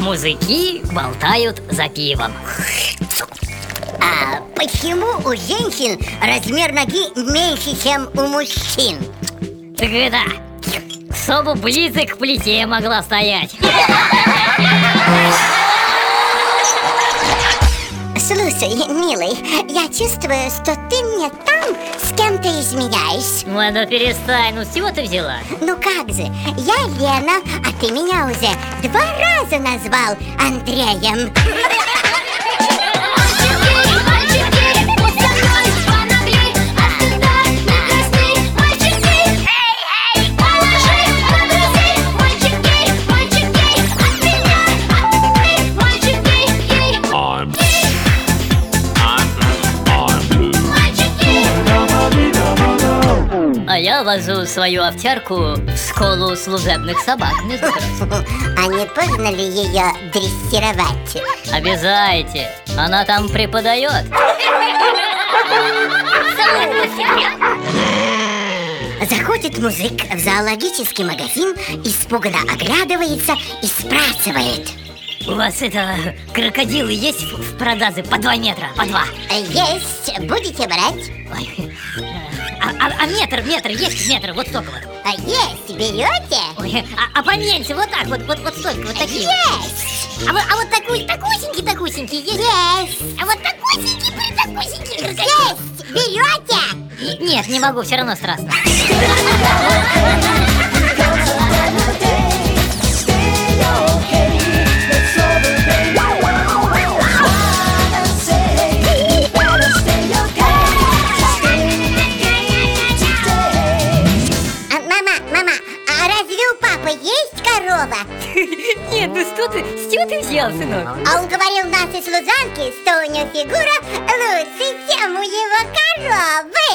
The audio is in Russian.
мужики болтают за пивом. А почему у женщин размер ноги меньше, чем у мужчин? Так это, чтобы близок к плите могла стоять. Слушай, милый, я чувствую, что ты мне там с кем-то изменяешь Ой, ну перестань, ну с чего ты взяла? Ну как же, я Лена, а ты меня уже два раза назвал Андреем я вожу свою овчарку в школу служебных собак, между прочим А не поздно ли ее дрессировать? Обязайте, она там преподает Заходит мужик в зоологический магазин, испуганно оглядывается и спрашивает У вас это, крокодилы есть в продаже по 2 метра, по 2? Есть, будете брать? Ой, а, метр, метр, есть метр, вот столько вот А есть, берете? Ой, а, а поменьше, вот так вот, вот, вот столько, вот такие вот. Есть! А, вот- а вот такой, такусенький, такусенький есть? Есть! А вот такусенький, притакусенький крокодил Есть! Берете? Нет, не могу, все равно страшно корова? Нет, ну что ты, с чего ты взял, сынок? А он говорил нашей служанке, что у нее фигура лучше, чем у его коровы